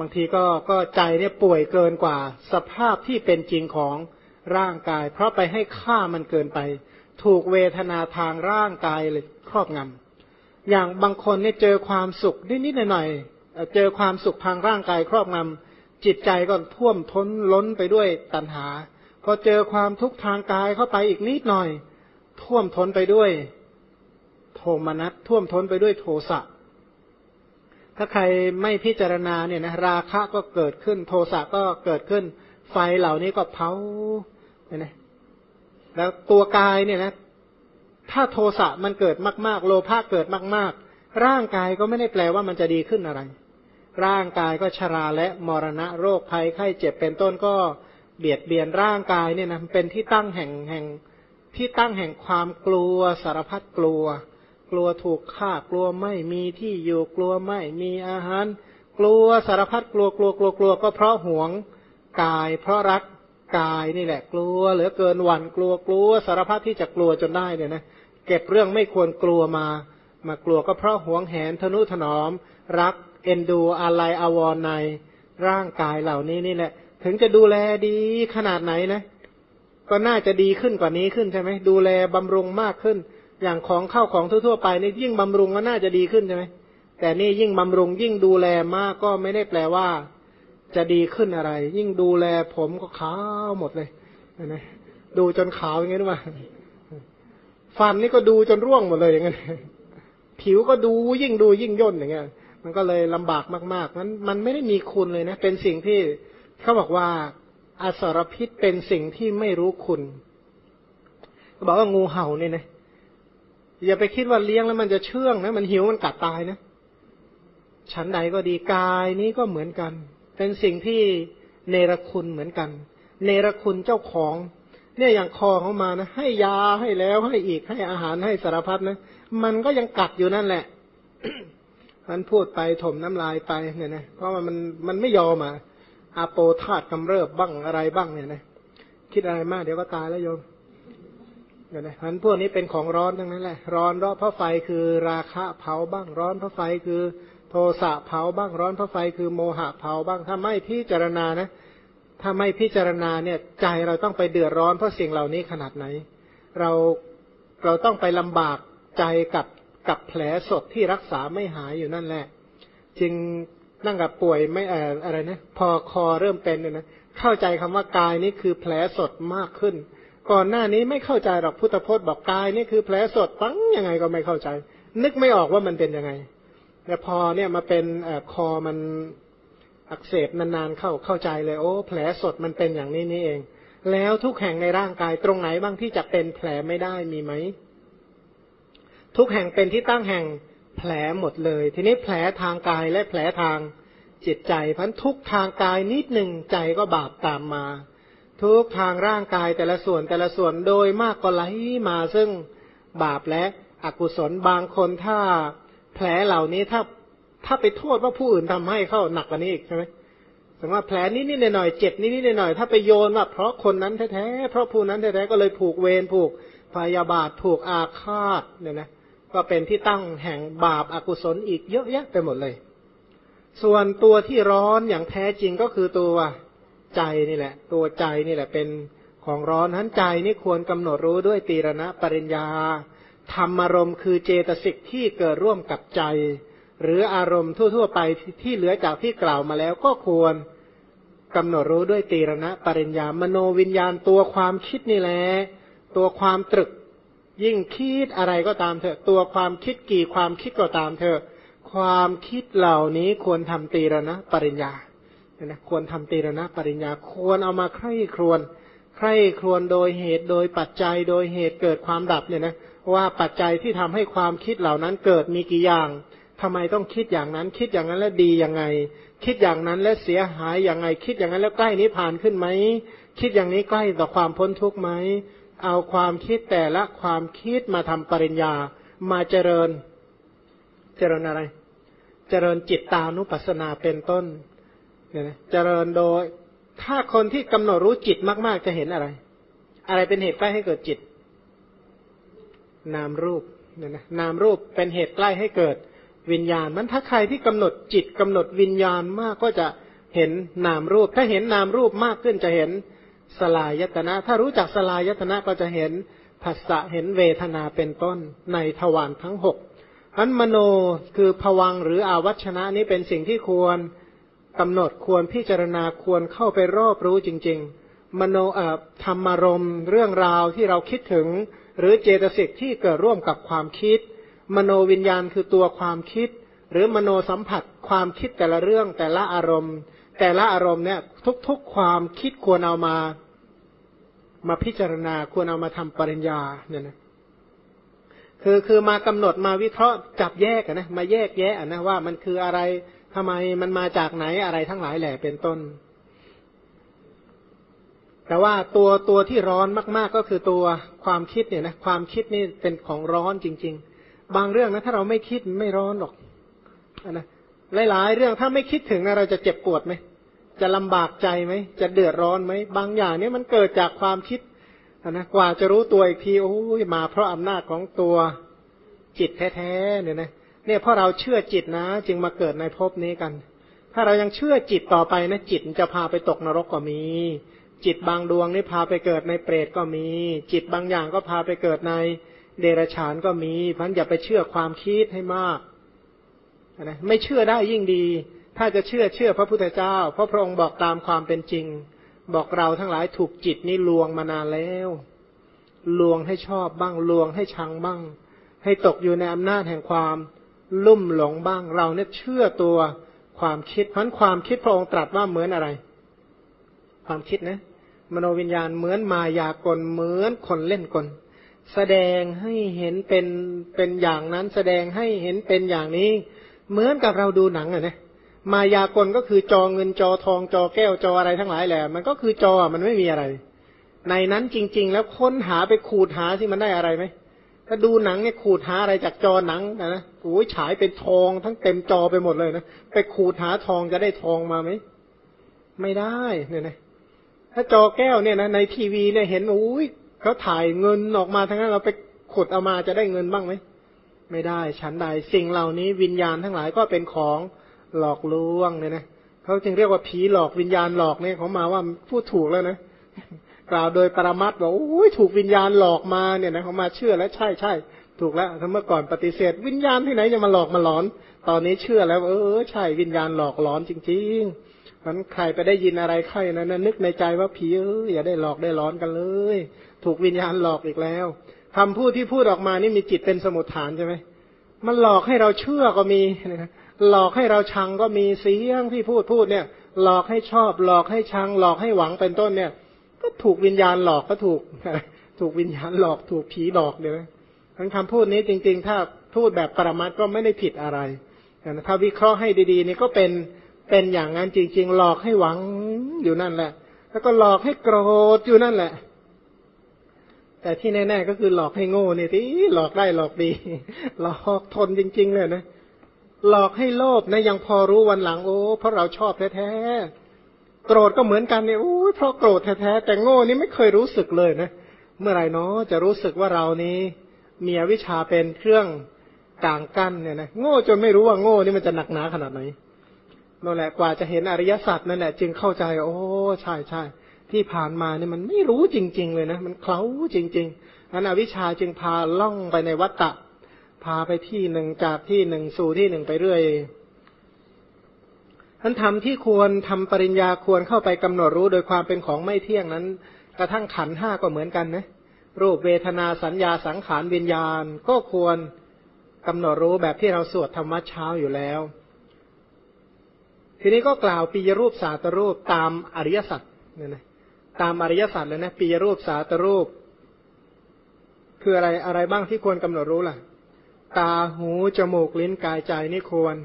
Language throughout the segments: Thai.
บางทีก็ก็ใจเนี่ยป่วยเกินกว่า สภาพที่เป็นจริงของร่างกาย เพราะไปให้ค่ามันเกินไป ถูกเวทนาทางร่างกายเลยครอบงำอย่างบางคนเนี่ยเจอความสุขนิดๆหน่อยๆเจอความสุขทางร่างกายครอบงำจิตใจก็ท่วมท้นล้นไปด้วยตัณหาพอเจอความทุกข์ทางกายเข้าไปอีกนิดหน่อย ท่วมท้นไปด้วย โทมนัสท่วมท้นไปด้วยโทสะ ถ้าใครไม่พิจารณาเนี่ยนะราคะก็เกิดขึ้น โทสะก็เกิดขึ้น ไฟเหล่านี้ก็เผาเนี่ยนะแล้วตัวกายเนี่ยนะถ้าโทสะมันเกิดมาก ๆ โลภะเกิดมาก ๆ ร่างกายก็ไม่ได้แปลว่ามันจะดีขึ้นอะไร ร่างกายก็ชราและมรณะโรคภัยไข้เจ็บเป็นต้นก็เบียดเบียนร่างกายเนี่ยนะเป็นที่ตั้งแห่งแห่งที่ตั้งแห่งความกลัวสารพัดกลัว กลัวถูกฆ่ากลัวไม่มีที่อยู่กลัวไม่มีอาหาร กลัวสารพัดกลัวกลัวกลัวกลัวก็เพราะห่วงกาย เพราะรักกายนี่แหละ กลัวเหลือเกินหวันกลัวกลัวสารพัดที่จะกลัวจนได้เนี่ยนะเก็บเรื่องไม่ควรกลัวมา มากลัวก็เพราะห่วงแหนทนุถนอม รักเอ็นดูอะไรอาวรในร่างกายเหล่านี้นี่แหละ ถึงจะดูแลดีขนาดไหนนะ ก็น่าจะดีขึ้นกว่านี้ขึ้นใช่ไหมดูแลบำรุงมากขึ้น อย่างของเข้าของทั่วๆไปนี่ยิ่งบำรุงก็น่าจะดีขึ้นใช่ไหมแต่นี่ยิ่งบำรุงยิ่งดูแลมากก็ไม่ได้แปลว่า จะดีขึ้นอะไร ยิ่งดูแลผมก็ขาวหมดเลยนะดูจนขาวอย่างงี้หรือเปล่าฟันนี่ก็ดูจนร่วงหมดเลยอย่างเงี้ยผิวก็ดูยิ่งดูยิ่งย่นอย่างเงี้ย มันก็เลยลำบากมากๆนั้นมันไม่ได้มีคุณเลยนะ เป็นสิ่งที่เขาบอกว่าอสรพิษเป็นสิ่งที่ไม่รู้คุณบอกว่างูเห่าเนี่ยนะ อย่าไปคิดว่าเลี้ยงแล้วมันจะเชื่องนะ มันหิวมันกัดตายนะชั้นใดก็ดีกายนี้ก็เหมือนกัน เป็นสิ่งที่เนรคุณเหมือนกัน เนรคุณเจ้าของ เนี่ยอย่างคอเขามานะ ให้ยาให้แล้วให้อีกให้อาหารให้สารพัดนะมันก็ยังกัดอยู่นั่นแหละมันพูดไปถมน้ำลายไปเนี่ยนะเพราะมันมันไม่ยอมอะอาโปธาตกำเริบบ้างอะไรบ้างเนี่ยนะคิดอะไรมากเดี๋ยวก็ตายแล้วโยม เนี่ยนะพันพวกนี้เป็นของร้อนทั้งนั้นแหละ ร้อนเพราะไฟคือราคะเผาบ้างร้อนเพราะไฟคือโทสะเผาบ้างร้อนเพราะไฟคือโมหะเผาบ้างถ้าไม่พิจารณานะ ถ้าไม่พิจารณาเนี่ยใจเราต้องไปเดือดร้อนเพราะสิ่งเหล่านี้ขนาดไหน เราเราต้องไปลำบากใจกับกับแผลสดที่รักษาไม่หายอยู่นั่นแหละ จึงนั่งกับป่วยไม่เอออะไรนะ พอคอเริ่มเป็นเนี่ยนะเข้าใจคำว่ากายนี่คือแผลสดมากขึ้น ก่อนหน้านี้ไม่เข้าใจหรอกพุทธพจน์บอกกายนี่คือแผลสดฟังยังไงก็ไม่เข้าใจ นึกไม่ออกว่ามันเป็นยังไงแต่พอเนี่ยมาเป็นอคอมันอักเสบนานๆเข้าเข้าใจเลย โอ้ แผลสดมันเป็นอย่างนี้นี่เอง แล้วทุกแห่งในร่างกายตรงไหนบ้างที่จะเป็นแผลไม่ได้มีไหมทุกแห่งเป็นที่ตั้งแห่งแผลหมดเลย ทีนี้แผลทางกายและแผลทางจิตใจพันทุกทางกายนิดหนึ่งใจก็บาปตามมา ทุกทางร่างกายแต่ละส่วนแต่ละส่วนโดยมากก็ไหลมาซึ่งบาปและอกุศลบางคนถ้าแผลเหล่านี้ถ้าถ้าไปโทษว่าผู้อื่นทำให้เข้าหนักกว่านี้อีกใช่ไหมสมมติว่าแผลนิดนิดหน่อยเจ็บนิดนิดหน่อยถ้าไปโยนว่าเพราะคนนั้นแท้ๆเพราะผู้นั้นแท้ๆก็เลยผูกเวรผูกพยาบาทผูกอาฆาตเนี่ยนะก็เป็นที่ตั้งแห่งบาปอากุศลอีกเยอะแยะไปหมดเลย ส่วนตัวที่ร้อนอย่างแท้จริงก็คือตัว ใจนี่แหละ ตัวใจนี่แหละเป็นของร้อนทั้นใจนี่ควรกำหนดรู้ด้วยตีรณะปริญญา ธรรมอารมณ์คือเจตสิกที่เกิดร่วมกับใจ หรืออารมณ์ทั่ว ๆ ไปที่เหลือจากที่กล่าวมาแล้วก็ควรกำหนดรู้ด้วยตีรณะปริญญามโนวิญญาณตัวความคิดนี่แหละตัวความตรึก ยิ่งคิดอะไรก็ตามเถอะ ตัวความคิดกี่ความคิดก็ตามเถอะ ความคิดเหล่านี้ควรทำตีรณะปริญญา นะควรทำตีรณะปริญญาควรเอามาใคร่ครวญใคร่ครวญโดยเหตุโดยปัจจัยโดยเหตุเกิดความดับเนี่ยนะว่าปัจจัยที่ทำให้ความคิดเหล่านั้นเกิดมีกี่อย่างทำไมต้องคิดอย่างนั้น คิดอย่างนั้นแล้วดียังไง คิดอย่างนั้นแล้วเสียหายย่างไง คิดอย่างนั้นแล้วใกล้นิพพานขึ้นไหมคิดอย่างนี้ใกล้ต่อความพ้นทุกข์ไหมเอาความคิดแต่ละความคิดมาทำปริญญามาเจริญ เจริญอะไร เจริญจิตตานุปัสสนาเป็นต้น เจริญโดย ถ้าคนที่กำหนดรู้จิตมาก ๆ จะเห็นอะไร อะไรเป็นเหตุใกล้ให้เกิดจิต นามรูปเนี่ยนะนามรูปเป็นเหตุใกล้ให้เกิดวิญญาณ มันถ้าใครที่กำหนดจิตกำหนดวิญญาณมากก็จะเห็นนามรูป ถ้าเห็นนามรูปมากขึ้นจะเห็นสลายตนะ ถ้ารู้จักสลายตนะก็จะเห็นภาษะเห็นเวทนาเป็นต้นในทวารทั้งหกอันมโนคือผวังหรืออาวัชนะนี้เป็นสิ่งที่ควร กำหนดควรพิจารณาควรเข้าไปรอบรู้จริง ๆ มโนเอ่อธรรมารมเรื่องราวที่เราคิดถึง หรือเจตสิกที่เกิดร่วมกับความคิด มโนวิญญาณคือตัวความคิด หรือมโนสัมผัสความคิดแต่ละเรื่องแต่ละอารมณ์ แต่ละอารมณ์เนี่ยทุกๆความคิดควรเอามามาพิจารณาควรเอามาทำปริญญาเนี่ยนะคือคือมากำหนดมาวิเคราะห์จับแยกนะมาแยกแยะนะว่ามันคืออะไร ทำไมมันมาจากไหนอะไรทั้งหลายแหล่เป็นต้น แต่ว่าตัวตัวที่ร้อนมาก ๆ ก็คือตัวความคิดเนี่ยนะความคิดนี่เป็นของร้อนจริง ๆ บางเรื่องนะถ้าเราไม่คิดไม่ร้อนหรอกนะหลายๆเรื่องถ้าไม่คิดถึงนะเราจะเจ็บปวดไหมจะลำบากใจไหมจะเดือดร้อนไหมบางอย่างนี่มันเกิดจากความคิดนะกว่าจะรู้ตัวอีกทีโอ้ยมาเพราะอำนาจของตัวจิตแท้ๆเนี่ยนะ เนี่ยเพราะเราเชื่อจิตนะ จึงมาเกิดในภพนี้กัน ถ้าเรายังเชื่อจิตต่อไปนะจิตจะพาไปตกนรกก็มี จิตบางดวงนี่พาไปเกิดในเปรตก็มี จิตบางอย่างก็พาไปเกิดในเดรัจฉานก็มีพันอย่าไปเชื่อความคิดให้มากนะไม่เชื่อได้ยิ่งดี ถ้าจะเชื่อเชื่อพระพุทธเจ้า เพราะพระองค์บอกตามความเป็นจริง บอกเราทั้งหลายถูกจิตนี้ลวงมานานแล้ว ลวงให้ชอบบ้างลวงให้ชังบ้าง ให้ตกอยู่ในอำนาจแห่งความ ลุ่มหลงบ้าง เราเนี่ยเชื่อตัวความคิดเพราะความคิดพระองค์ตรัสว่าเหมือนอะไร ความคิดนะ มโนวิญญาณเหมือนมายากลเหมือนคนเล่นกล แสดงให้เห็นเป็นเป็นอย่างนั้น แสดงให้เห็นเป็นอย่างนี้ เหมือนกับเราดูหนังอะนะมายากลก็คือจอเงินจอทองจอแก้วจออะไรทั้งหลายแหละมันก็คือจอมันไม่มีอะไร ในนั้นจริง ๆ แล้วค้นหาไปขูดหาที่มันได้อะไรไหม ถ้าดูหนังเนี่ยขูดหาอะไรจากจอหนังนะโอ้ยฉายเป็นทองทั้งเต็มจอไปหมดเลยนะไปขูดหาทองจะได้ทองมาไหมไม่ได้เนี่ยนะถ้าจอแก้วเนี่ยนะในทีวีเนี่ยเห็นโอ้ยเขาถ่ายเงินออกมาทั้งนั้นเราไปขุดเอามาจะได้เงินบ้างไหมไม่ได้ฉันใดสิ่งเหล่านี้วิญญาณทั้งหลายก็เป็นของหลอกลวงเนี่ยนะเขาจึงเรียกว่าผีหลอกวิญญาณหลอกเนี่ยเขามาว่าพูดถูกแล้วนะ กล่าวโดยปรมัตบอกโอ้ยถูกวิญญาณหลอกมาเนี่ยนะเขามาเชื่อแล้วใช่ใช่ถูกแล้วถ้าเมื่อก่อนปฏิเสธ วิญญาณที่ไหนจะมาหลอกมาหลอน ตอนนี้เชื่อแล้ว เออใช่วิญญาณหลอกหลอนจริงๆมันใครไปได้ยินอะไรใครนะนนึกในใจว่าผีเอออย่าได้หลอกได้หลอนกันเลย ถูกวิญญาณหลอกอีกแล้วคำพูดที่พูดออกมานี่มีจิตเป็นสมุทฐานใช่ไหมมันหลอกให้เราเชื่อก็มีนะหลอกให้เราชังก็มีเสียงที่พูดพูดเนี่ย หลอกให้ชอบ หลอกให้ชัง หลอกให้หวังเป็นต้นเนี่ย ก็ถูกวิญญาณหลอกก็ถูก ถูกวิญญาณหลอกถูกผีหลอกเดี๋ยวทั้งคำพูดนี้จริง ๆ ถ้าพูดแบบปรมัตก็ไม่ได้ผิดอะไรแต่ถ้าวิเคราะห์ให้ดีๆนี่ก็เป็นเป็นอย่างนั้นจริง ๆ หลอกให้หวังอยู่นั่นแหละ แล้วก็หลอกให้โกรธอยู่นั่นแหละ แต่ที่แน่ ๆ ก็คือหลอกให้โง่เนี่ยที่หลอกได้หลอกดี หลอกทนจริง ๆ เลยนะหลอกให้โลภนะยังพอรู้วันหลังโอ้เพราะเราชอบแท้ๆ โกรธก็เหมือนกันเนี่ยโอ้เพราะโกรธแท้ๆแต่โง่นี่ไม่เคยรู้สึกเลยนะ เมื่อไรเนาะจะรู้สึกว่าเรานี้มีวิชาเป็นเครื่องกลางกั้นเนี่ยนะโง่จนไม่รู้ว่าโง่นี่มันจะหนักหนาขนาดไหนนั่นแหละกว่าจะเห็นอริยสัจนั่นแหละจึงเข้าใจ โอ้ใช่ใช่ที่ผ่านมาเนี่ยมันไม่รู้จริง ๆ เลยนะ มันเคล้าจริงๆนั้นอวิชาจึงพาล่องไปในวัฏฏะพาไปที่หนึ่งจากที่หนึ่งสู่ที่หนึ่งไปเรื่อย ท่านทำที่ควรทำปริญญาควรเข้าไปกำหนดรู้โดยความเป็นของไม่เที่ยงนั้น กระทั่งขันห้าก็เหมือนกันนะรูปเวทนาสัญญาสังขารวิญญาณ ก็ควรกำหนดรู้แบบที่เราสวดธรรมะเช้าอยู่แล้ว ทีนี้ก็กล่าวปียรูปสาตรูปตามอริยสัจเนี่ยนะตามอริยสัจเลยนะปียรูปสาตรูป คืออะไรอะไรบ้างที่ควรกำหนดรู้ล่ะ ตาหูจมูกลิ้นกายใจนี่ควร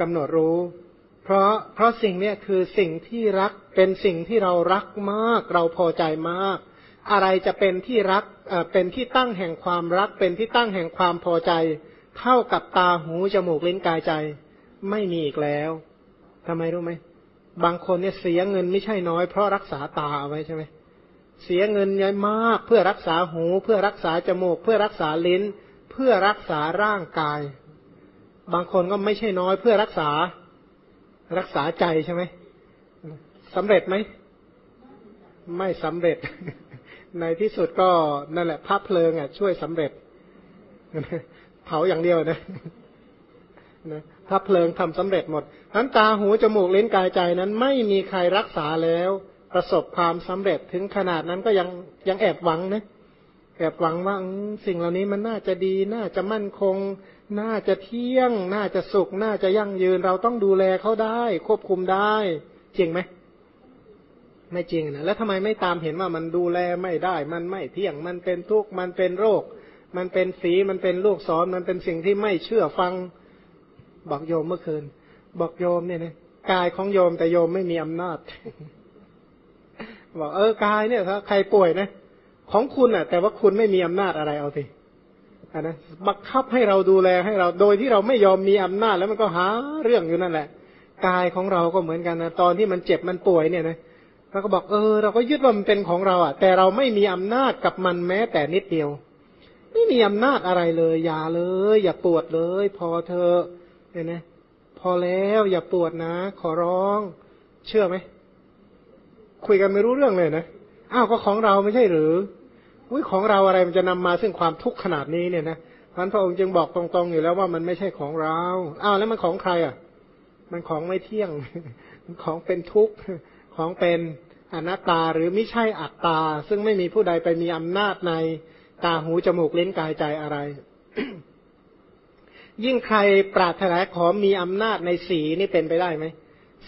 กำหนดรู้ เพราะเพราะสิ่งเนี้ยคือสิ่งที่รักเป็นสิ่งที่เรารักมาก เราพอใจมาก อะไรจะเป็นที่รักเป็นที่ตั้งแห่งความรัก เป็นที่ตั้งแห่งความพอใจ เท่ากับตาหูจมูกลิ้นกายใจ ไม่มีอีกแล้วทำไมรู้ไหมบางคนเนี่ยเสียเงินไม่ใช่น้อยเพราะรักษาตาเอาไว้ใช่ไหมเสียเงินเยอะมากเพื่อรักษาหู เพื่อรักษาจมูก เพื่อรักษาลิ้น เพื่อรักษาร่างกาย บางคนก็ไม่ใช่น้อยเพื่อรักษา รักษาใจใช่ไหมสำเร็จไหม ไม่สำเร็จ ในที่สุดก็นั่นแหละภาพเพลิงอะ ช่วยสำเร็จ เผาอย่างเดียวนะนะถ้าเพลิงทำสำเร็จหมดทั้นตาหูจมูกลิ้นกายใจนั้น ไม่มีใครรักษาแล้ว ประสบความสำเร็จถึงขนาดนั้นก็ยังยังแอบหวังนะแอบหวังว่าสิ่งเหล่านี้มันน่าจะดี น่าจะมั่นคง น่าจะเที่ยง น่าจะสุข น่าจะยั่งยืน เราต้องดูแลเขาได้ ควบคุมได้ จริงไหมไม่จริงนะแล้วทำไมไม่ตามเห็นว่ามันดูแลไม่ได้ มันไม่เที่ยง มันเป็นทุกข์มันเป็นโรค มันเป็นสีมันเป็นลูกศรมันเป็นสิ่งที่ไม่เชื่อฟัง บอกโยมเมื่อคืน บอกโยมเนี่ยนะกายของโยมแต่โยมไม่มีอำนาจ บอกเออกายเนี่ยถ้าใครป่วยนะ ของคุณอะ แต่ว่าคุณไม่มีอำนาจอะไรเอาสิ นนะบังคับให้เราดูแลให้เราโดยที่เราไม่ยอมมีอำนาจแล้วมันก็หาเรื่องอยู่นั่นแหละ กายของเราก็เหมือนกันนะตอนที่มันเจ็บมันป่วยเนี่ยนะเราก็บอกเออ เราก็ยึดว่ามันเป็นของเราอะ แต่เราไม่มีอำนาจกับมันแม้แต่นิดเดียว ไม่มีอำนาจอะไรเลย อย่าเลย อย่าปวดเลย พอเธอเนี่ยนะพอแล้วอย่าปวดนะ ขอร้อง เชื่อไหมคุยกันไม่รู้เรื่องเลยนะอ้าวก็ของเราไม่ใช่หรือ อุ้ยของเราอะไรมันจะนำมาซึ่งความทุกข์ขนาดนี้เนี่ยนะพันพระองค์จึงบอกตรงๆอยู่แล้วว่ามันไม่ใช่ของเราอ้าวแล้วมันของใครอะ มันของไม่เที่ยง ของเป็นทุกข์ ของเป็นอนัตตาหรือไม่ใช่อัตตา ซึ่งไม่มีผู้ใดไปมีอำนาจในตาหูจมูกเล่นกายใจอะไร ยิ่งใครปรารถนาขอมีอำนาจในสีนี่เป็นไปได้ไหม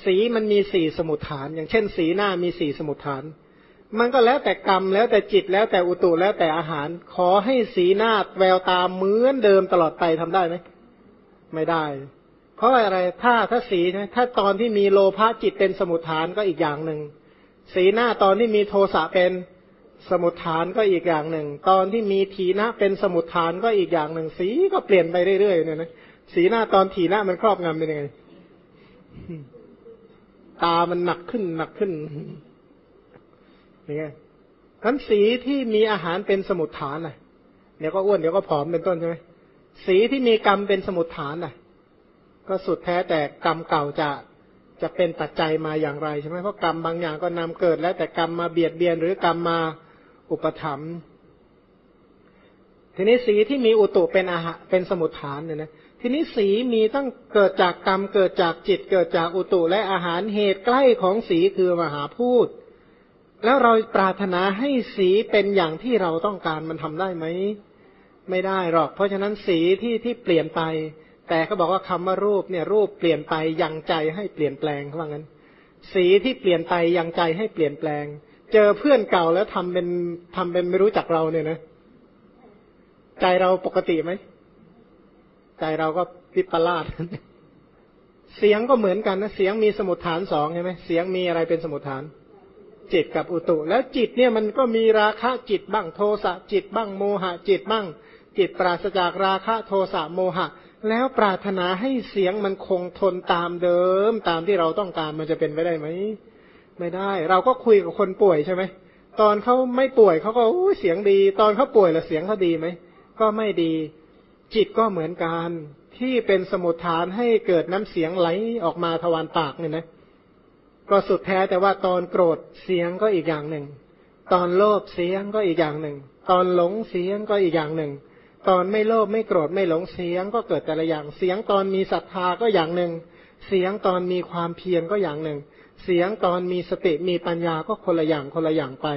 สีมันมีสี่สมุทฐาน อย่างเช่น สีหน้ามีสี่สมุทฐาน มันก็แล้วแต่กรรมแล้วแต่จิตแล้วแต่อุตุแล้วแต่อาหาร ขอให้สีหน้าแววตาเหมือนเดิมตลอดไปทำได้ไหมไม่ได้ เพราะอะไรถ้าถ้าสีถ้าตอนที่มีโลภะจิตเป็นสมุทฐานก็อีกอย่างหนึ่งสีหน้าตอนที่มีโทสะเป็นสมุทฐานก็อีกอย่างหนึ่ง ตอนที่มีทีนะเป็นสมุทฐานก็อีกอย่างหนึ่ง สีก็เปลี่ยนไปเรื่อยๆเนี่ยนะสีหน้าตอนทีนะมันครอบงำเป็นยังไงตามันหนักขึ้นหนักขึ้น นี่ไงกันสีที่มีอาหารเป็นสมุทฐานน่ะเดี๋ยวก็อ้วนเดี๋ยวก็ผอมเป็นต้นใช่ไหมสีที่มีกรรมเป็นสมุทฐานน่ะ ก็สุดแท้แต่กรรมเก่าจะจะเป็นปัจจัยมาอย่างไรใช่ไหมเพราะกรรมบางอย่างก็นำเกิด แล้วแต่กรรมมาเบียดเบียนหรือกรรมมาอุปถัมภ์ทีนี้สีที่มีอุตุเป็นอาหารเป็นสมุทฐานเนี่ยนะทีนี้สีมีตั้งเกิดจากกรรมเกิดจากจิตเกิดจากอุตุและอาหารเหตุใกล้ของสีคือมหาพูด แล้วเราปรารถนาให้สีเป็นอย่างที่เราต้องการมันทำได้ไหม ไม่ได้หรอก เพราะฉะนั้นสีที่ที่เปลี่ยนไป แต่เขาบอกว่าคำว่ารูปเนี่ย รูปเปลี่ยนไปยังใจให้เปลี่ยนแปลงเขาว่างั้น สีที่เปลี่ยนไปยังใจให้เปลี่ยนแปลง เจอเพื่อนเก่าแล้วทำเป็นทำเป็นไม่รู้จักเราเนี่ยนะใจเราปกติไหมใจเราก็ปิปลาดเสียงก็เหมือนกันนะเสียงมีสมุดฐานสองใช่ไหมเสียงมีอะไรเป็นสมุดฐาน จิตกับอุตุ แล้วจิตเนี่ยมันก็มีราคะจิตบ้างโทสะจิตบ้างโมหะจิตบ้าง จิตปราศจากราคะโทสะโมหะ แล้วปรารถนาให้เสียงมันคงทนตามเดิม ตามที่เราต้องการมันจะเป็นไปได้ไหมไม่ได้ เราก็คุยกับคนป่วยใช่ไหมตอนเขาไม่ป่วยเขาก็เสียงดี ตอนเขาป่วยแล้วเสียงเขาดีไหมก็ไม่ดี จิตก็เหมือนกันที่เป็นสมุทฐานให้เกิดน้ำเสียงไหลออกมาทวารปากเนี่ยนะ ก็สุดแท้แต่ว่าตอนโกรธเสียงก็อีกอย่างหนึ่ง ตอนโลภเสียงก็อีกอย่างหนึ่ง ตอนหลงเสียงก็อีกอย่างหนึ่ง ตอนไม่โลภไม่โกรธไม่หลงเสียงก็เกิดแต่ละอย่างเสียงตอนมีศรัทธาก็อย่างหนึ่ง เสียงตอนมีความเพียรก็อย่างหนึ่ง เสียงตอนมีสติมีปัญญาก็คนละอย่างคนละอย่างไป